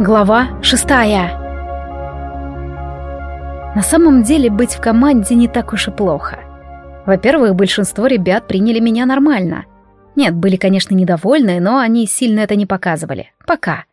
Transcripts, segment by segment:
Глава шестая. На самом деле быть в команде не так уж и плохо. Во-первых, большинство ребят приняли меня нормально. Нет, были, конечно, недовольны, но они сильно это не показывали. Пока.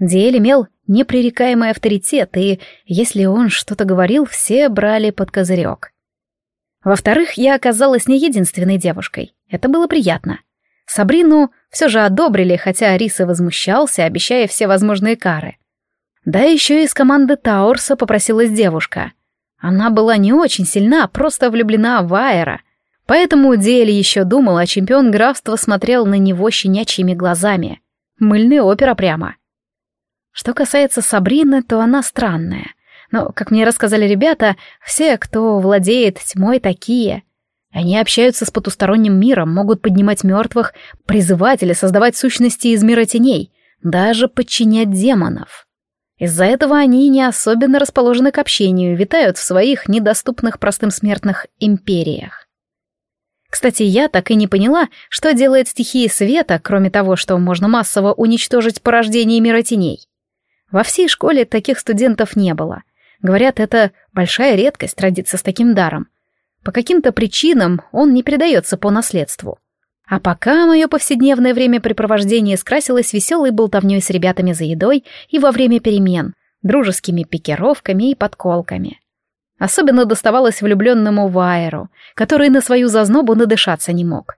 Диэль имел непререкаемый авторитет, и если он что-то говорил, все брали под козырек. Во-вторых, я оказалась не единственной девушкой. Это было приятно. Сабрину все же одобрили, хотя Риса возмущался, обещая все возможные кары. Да еще из команды Таурса попросилась девушка. Она была не очень сильна, просто влюблена в Айра. Поэтому Диэль еще думал, а чемпион графства смотрел на него щенячьими глазами. Мыльная опера прямо. Что касается Сабрины, то она странная. Но, как мне рассказали ребята, все, кто владеет тьмой, такие — они общаются с потусторонним миром, могут поднимать мертвых, призывать или создавать сущности из мира теней, даже подчинять демонов. Из-за этого они не особенно расположены к общению, витают в своих недоступных простым смертных империях. Кстати, я так и не поняла, что делает стихия света, кроме того, что можно массово уничтожить порождение мира теней. Во всей школе таких студентов не было. Говорят, это большая редкость родиться с таким даром. По каким-то причинам он не передается по наследству. А пока мое повседневное времяпрепровождение скрасилось веселой болтовней с ребятами за едой и во время перемен, дружескими пикировками и подколками. Особенно доставалось влюбленному Вайеру, который на свою зазнобу надышаться не мог.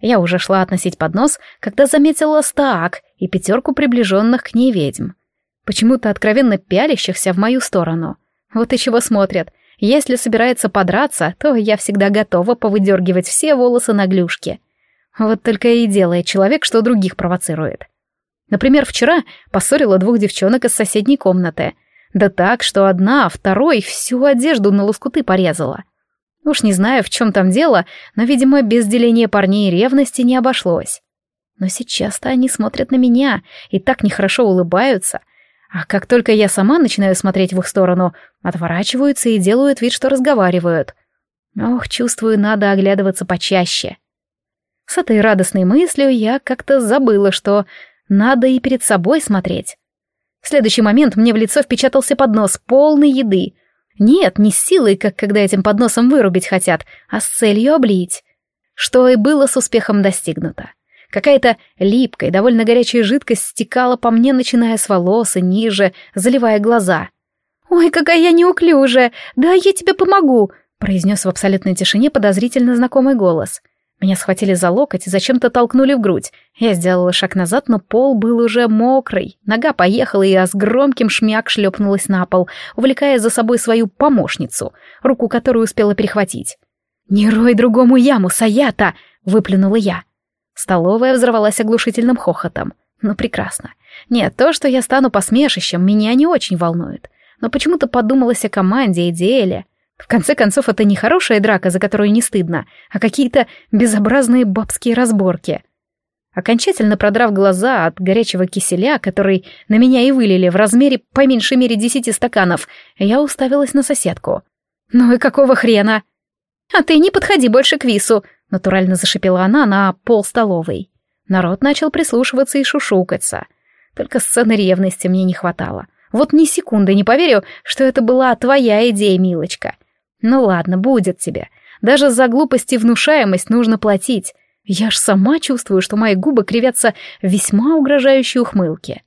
Я уже шла относить поднос, когда заметила Стаак и пятерку приближенных к ней ведьм. Почему-то откровенно пялящихся в мою сторону. Вот и чего смотрят — если собирается подраться, то я всегда готова повыдергивать все волосы на глюшке. Вот только и делает человек, что других провоцирует. Например, вчера поссорила двух девчонок из соседней комнаты. Да так, что одна, второй всю одежду на лоскуты порезала. Уж не знаю, в чем там дело, но, видимо, без деления парней ревности не обошлось. Но сейчас-то они смотрят на меня и так нехорошо улыбаются — а как только я сама начинаю смотреть в их сторону, отворачиваются и делают вид, что разговаривают. Ох, чувствую, надо оглядываться почаще. С этой радостной мыслью я как-то забыла, что надо и перед собой смотреть. В следующий момент мне в лицо впечатался поднос, полный еды. Нет, не с силой, как когда этим подносом вырубить хотят, а с целью облить. Что и было с успехом достигнуто. Какая-то липкая, довольно горячая жидкость стекала по мне, начиная с волос и ниже, заливая глаза. «Ой, какая я неуклюжая! Да, я тебе помогу!» произнес в абсолютной тишине подозрительно знакомый голос. Меня схватили за локоть и зачем-то толкнули в грудь. Я сделала шаг назад, но пол был уже мокрый. Нога поехала, и я с громким шмяк шлепнулась на пол, увлекая за собой свою помощницу, руку которую успела перехватить. «Не рой другому яму, Саята!» — выплюнула я. Столовая взорвалась оглушительным хохотом. Ну, прекрасно. Нет, то, что я стану посмешищем, меня не очень волнует. Но почему-то подумалось о команде и деле. В конце концов, это не хорошая драка, за которую не стыдно, а какие-то безобразные бабские разборки. Окончательно продрав глаза от горячего киселя, который на меня и вылили в размере по меньшей мере десяти стаканов, я уставилась на соседку. «Ну и какого хрена?» «А ты не подходи больше к Вису», — натурально зашипела она на пол столовой. Народ начал прислушиваться и шушукаться. Только сцены ревности мне не хватало. Вот ни секунды не поверю, что это была твоя идея, милочка. Ну ладно, будет тебе. Даже за глупость и внушаемость нужно платить. Я ж сама чувствую, что мои губы кривятся в весьма угрожающей ухмылке.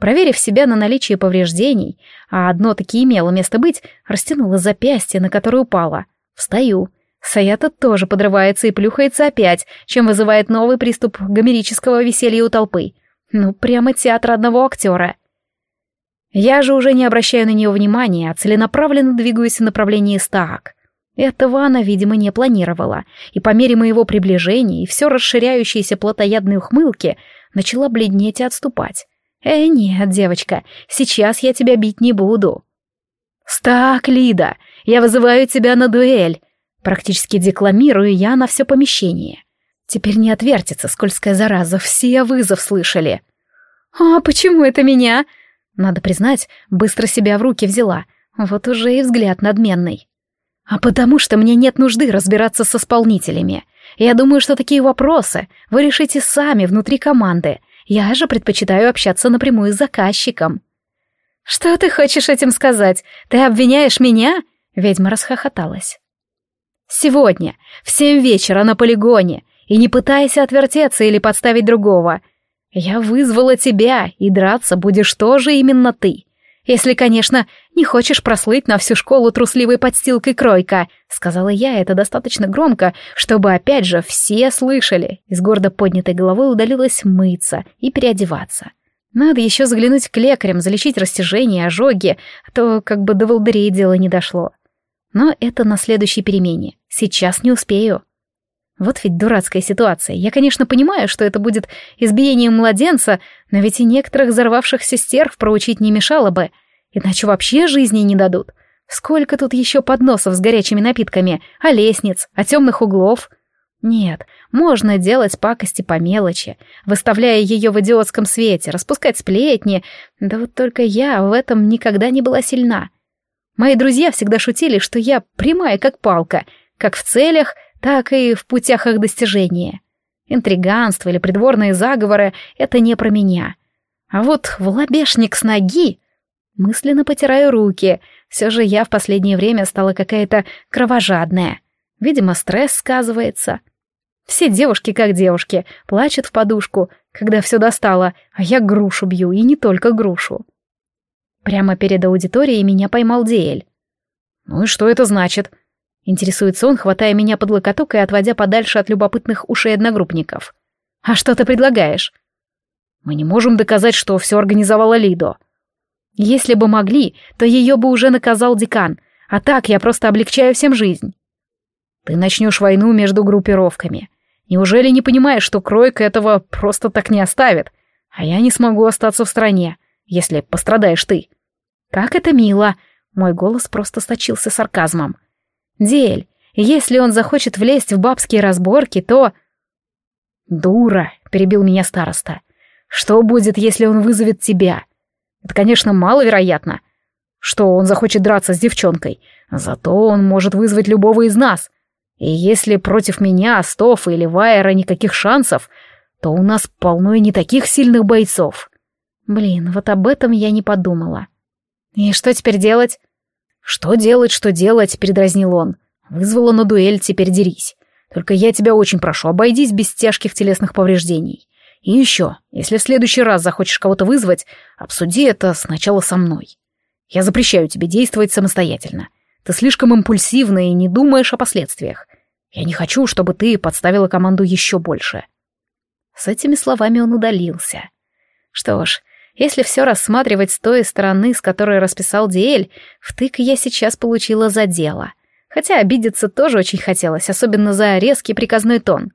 Проверив себя на наличие повреждений, а одно таки имело место быть, растянула запястье, на которое упала. Встаю. Саята тоже подрывается и плюхается опять, чем вызывает новый приступ гомерического веселья у толпы. Ну, прямо театр одного актера. Я же уже не обращаю на нее внимания, а целенаправленно двигаюсь в направлении Стаак. Этого она, видимо, не планировала, и по мере моего приближения и все расширяющейся плотоядной ухмылки начала бледнеть и отступать. «Э, нет, девочка, сейчас я тебя бить не буду». «Стак, Лида, я вызываю тебя на дуэль!» Практически декламирую я на все помещение. Теперь не отвертится скользкая зараза, все вызов слышали. «А почему это меня?» Надо признать, быстро себя в руки взяла. Вот уже и взгляд надменный. «А потому что мне нет нужды разбираться с исполнителями. Я думаю, что такие вопросы вы решите сами внутри команды. Я же предпочитаю общаться напрямую с заказчиком. Что ты хочешь этим сказать? Ты обвиняешь меня? Ведьма расхохоталась. Сегодня, в семь вечера на полигоне, и не пытайся отвертеться или подставить другого. Я вызвала тебя, и драться будешь тоже именно ты. Если, конечно, не хочешь прослыть на всю школу трусливой подстилкой кройка, сказала я это достаточно громко, чтобы опять же все слышали. Из гордо поднятой головой удалилась мыться и переодеваться. Надо еще заглянуть к лекарям, залечить растяжение, ожоги, а то как бы до волдырей дело не дошло. Но это на следующей перемене. Сейчас не успею. Вот ведь дурацкая ситуация. Я, конечно, понимаю, что это будет избиением младенца, но ведь и некоторых взорвавшихся стерв проучить не мешало бы. Иначе вообще жизни не дадут. Сколько тут еще подносов с горячими напитками, а лестниц, а темных углов? Нет, можно делать пакости по мелочи, выставляя ее в идиотском свете, распускать сплетни. Да вот только я в этом никогда не была сильна. Мои друзья всегда шутили, что я прямая как палка, как в целях, так и в путях их достижения. Интриганство или придворные заговоры — это не про меня. А вот в лобешник с ноги... Мысленно потираю руки. Все же я в последнее время стала какая-то кровожадная. Видимо, стресс сказывается. Все девушки как девушки, плачут в подушку, когда все достало, а я грушу бью, и не только грушу. Прямо перед аудиторией меня поймал Диэль. «Ну и что это значит?» Интересуется он, хватая меня под локоток и отводя подальше от любопытных ушей одногруппников. «А что ты предлагаешь?» «Мы не можем доказать, что все организовала Лидо». «Если бы могли, то ее бы уже наказал декан, а так я просто облегчаю всем жизнь». «Ты начнешь войну между группировками. Неужели не понимаешь, что Кройка этого просто так не оставит? А я не смогу остаться в стране, если пострадаешь ты». «Как это мило!» Мой голос просто сточился сарказмом. Дель, если он захочет влезть в бабские разборки, то... Дура, перебил меня староста. Что будет, если он вызовет тебя? Это, конечно, маловероятно, что он захочет драться с девчонкой, зато он может вызвать любого из нас. И если против меня, Стофа или Вайера никаких шансов, то у нас полно и не таких сильных бойцов. Блин, вот об этом я не подумала. И что теперь делать? «Что делать, что делать?» — передразнил он. «Вызвала на дуэль, теперь дерись. Только я тебя очень прошу, обойдись без тяжких телесных повреждений. И еще, если в следующий раз захочешь кого-то вызвать, обсуди это сначала со мной. Я запрещаю тебе действовать самостоятельно. Ты слишком импульсивна и не думаешь о последствиях. Я не хочу, чтобы ты подставила команду еще больше». С этими словами он удалился. Что ж, если все рассматривать с той стороны, с которой расписал Диэль, втык я сейчас получила за дело. Хотя обидеться тоже очень хотелось, особенно за резкий приказной тон.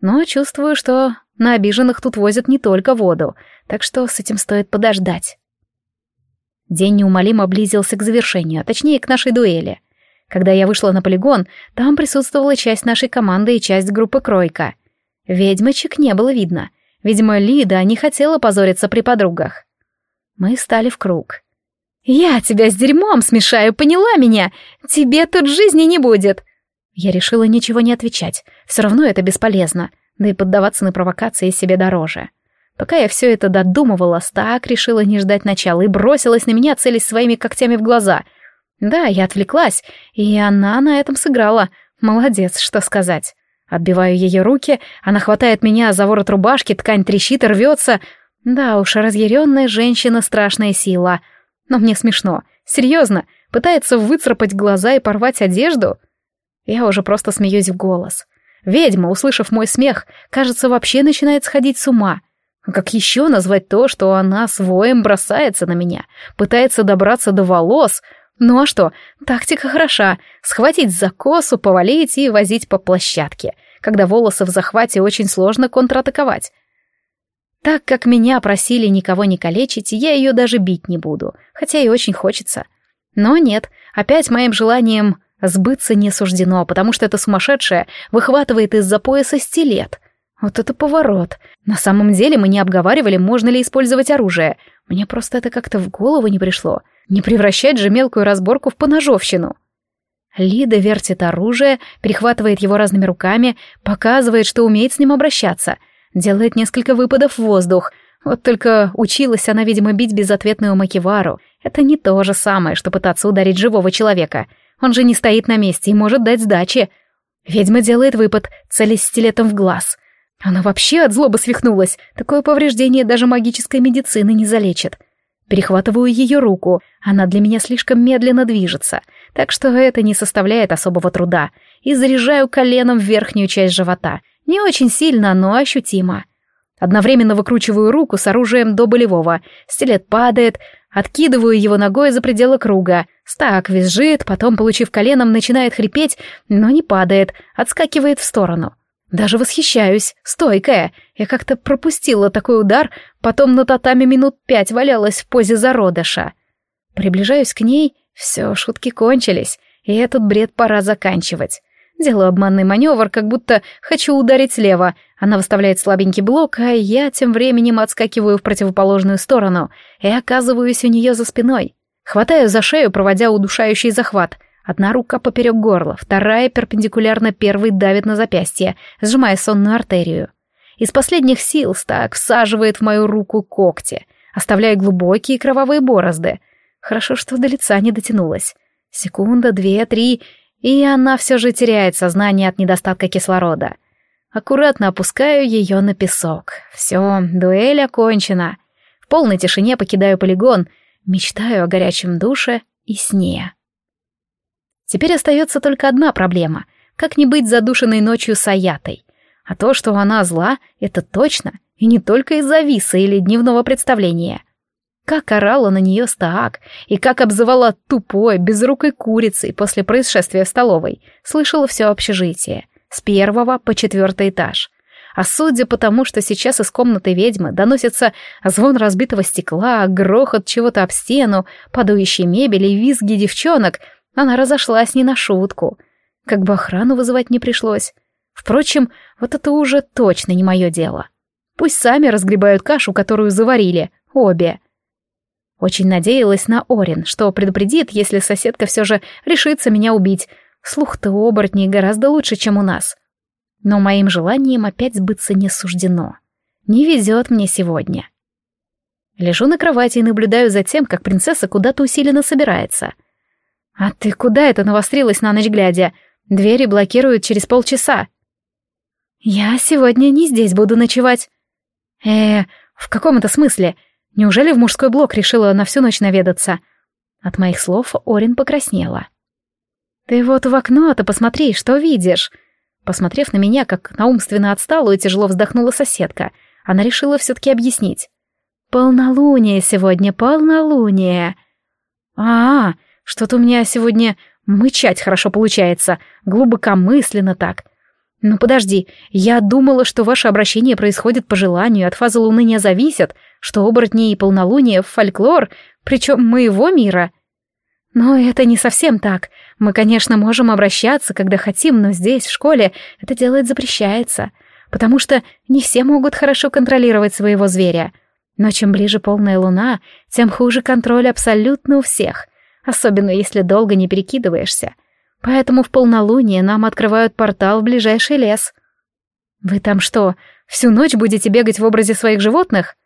Но чувствую, что на обиженных тут возят не только воду, так что с этим стоит подождать. День неумолимо близился к завершению, а точнее к нашей дуэли. Когда я вышла на полигон, там присутствовала часть нашей команды и часть группы Кройка. Ведьмочек не было видно — Видимо, Лида не хотела позориться при подругах. Мы стали в круг. «Я тебя с дерьмом смешаю, поняла меня? Тебе тут жизни не будет!» Я решила ничего не отвечать. Все равно это бесполезно. Да и поддаваться на провокации себе дороже. Пока я все это додумывала, Стак решила не ждать начала и бросилась на меня, целясь своими когтями в глаза. Да, я отвлеклась, и она на этом сыграла. Молодец, что сказать. Отбиваю ее руки, она хватает меня за ворот рубашки, ткань трещит и рвется. Да уж, разъяренная женщина — страшная сила. Но мне смешно. Серьезно, пытается выцарапать глаза и порвать одежду? Я уже просто смеюсь в голос. Ведьма, услышав мой смех, кажется, вообще начинает сходить с ума. Как еще назвать то, что она своим бросается на меня, пытается добраться до волос — ну а что, тактика хороша. Схватить за косу, повалить и возить по площадке. Когда волосы в захвате, очень сложно контратаковать. Так как меня просили никого не калечить, я ее даже бить не буду, хотя и очень хочется. Но нет, опять моим желанием сбыться не суждено, потому что эта сумасшедшая выхватывает из-за пояса стилет. Вот это поворот. На самом деле мы не обговаривали, можно ли использовать оружие. Мне просто это как-то в голову не пришло. Не превращать же мелкую разборку в поножовщину. Лида вертит оружие, перехватывает его разными руками, показывает, что умеет с ним обращаться, делает несколько выпадов в воздух. Вот только училась она, видимо, бить безответную Макивару. Это не то же самое, что пытаться ударить живого человека. Он же не стоит на месте и может дать сдачи. Ведьма делает выпад, целясь стилетом в глаз. Она вообще от злобы свихнулась. Такое повреждение даже магической медицины не залечит. Перехватываю ее руку. Она для меня слишком медленно движется, так что это не составляет особого труда. И заряжаю коленом в верхнюю часть живота. Не очень сильно, но ощутимо. Одновременно выкручиваю руку с оружием до болевого. Стилет падает, откидываю его ногой за пределы круга. Стак визжит, потом, получив коленом, начинает хрипеть, но не падает, отскакивает в сторону. Даже восхищаюсь, стойкая. Я как-то пропустила такой удар, потом на татами минут пять валялась в позе зародыша. Приближаюсь к ней, все, шутки кончились, и этот бред пора заканчивать. Делаю обманный маневр, как будто хочу ударить слева. Она выставляет слабенький блок, а я тем временем отскакиваю в противоположную сторону и оказываюсь у нее за спиной. Хватаю за шею, проводя удушающий захват. Одна рука поперек горла, вторая перпендикулярно первой давит на запястье, сжимая сонную артерию. Из последних сил стак всаживает в мою руку когти, оставляя глубокие кровавые борозды. Хорошо, что до лица не дотянулась. Секунда, две, три, и она все же теряет сознание от недостатка кислорода. Аккуратно опускаю ее на песок. Все, дуэль окончена. В полной тишине покидаю полигон, мечтаю о горячем душе и сне. Теперь остается только одна проблема — как не быть задушенной ночью с Аятой. А то, что она зла, это точно, и не только из-за виса или дневного представления — как орала на нее Стаак, и как обзывала тупой, безрукой курицей после происшествия в столовой, слышала все общежитие, с первого по четвертый этаж. А судя по тому, что сейчас из комнаты ведьмы доносится звон разбитого стекла, грохот чего-то об стену, падающей мебели визги девчонок, она разошлась не на шутку. Как бы охрану вызывать не пришлось. Впрочем, вот это уже точно не мое дело. Пусть сами разгребают кашу, которую заварили, обе. Очень надеялась на Орин, что предупредит, если соседка все же решится меня убить. Слух-то у оборотней гораздо лучше, чем у нас. Но моим желанием опять сбыться не суждено. Не везет мне сегодня. Лежу на кровати и наблюдаю за тем, как принцесса куда-то усиленно собирается. «А ты куда это навострилась на ночь глядя? Двери блокируют через полчаса». «Я сегодня не здесь буду ночевать». «Э, в каком это смысле? Неужели в мужской блок решила на всю ночь наведаться? От моих слов Орин покраснела. «Ты вот в окно-то посмотри, что видишь?» Посмотрев на меня, как на умственно отсталую, тяжело вздохнула соседка. Она решила все-таки объяснить. «Полнолуние сегодня, полнолуние!» «А, что-то у меня сегодня мычать хорошо получается, глубокомысленно так. «Ну подожди, я думала, что ваше обращение происходит по желанию, от фазы Луны не зависит, что оборотни и полнолуние — фольклор, причем моего мира». «Но это не совсем так. Мы, конечно, можем обращаться, когда хотим, но здесь, в школе, это делать запрещается, потому что не все могут хорошо контролировать своего зверя. Но чем ближе полная луна, тем хуже контроль абсолютно у всех, особенно если долго не перекидываешься. Поэтому в полнолуние нам открывают портал в ближайший лес. Вы там что, всю ночь будете бегать в образе своих животных?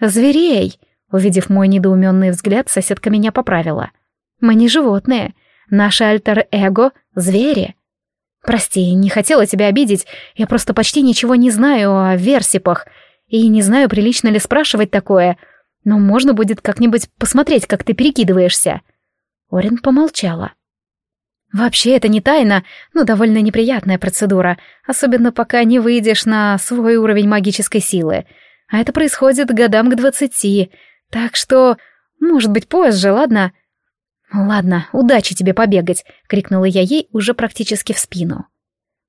Зверей! Увидев мой недоуменный взгляд, соседка меня поправила. Мы не животные. Наше альтер-эго — звери. Прости, не хотела тебя обидеть. Я просто почти ничего не знаю о версипах. И не знаю, прилично ли спрашивать такое. Но можно будет как-нибудь посмотреть, как ты перекидываешься. Орин помолчала. Вообще это не тайна, но довольно неприятная процедура, особенно пока не выйдешь на свой уровень магической силы. А это происходит годам к двадцати, так что, может быть, позже, ладно? «Ладно, удачи тебе побегать!» — крикнула я ей уже практически в спину.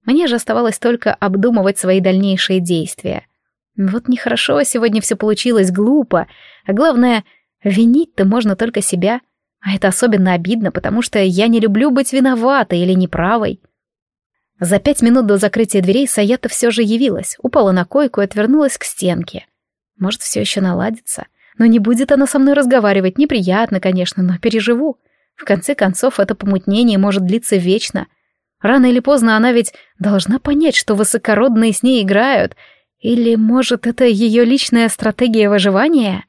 Мне же оставалось только обдумывать свои дальнейшие действия. Вот нехорошо сегодня все получилось, глупо, а главное, винить-то можно только себя — а это особенно обидно, потому что я не люблю быть виноватой или неправой. За пять минут до закрытия дверей Саята все же явилась, упала на койку и отвернулась к стенке. Может, все еще наладится. Но не будет она со мной разговаривать. Неприятно, конечно, но переживу. В конце концов, это помутнение может длиться вечно. Рано или поздно она ведь должна понять, что высокородные с ней играют, Или, может, это ее личная стратегия выживания?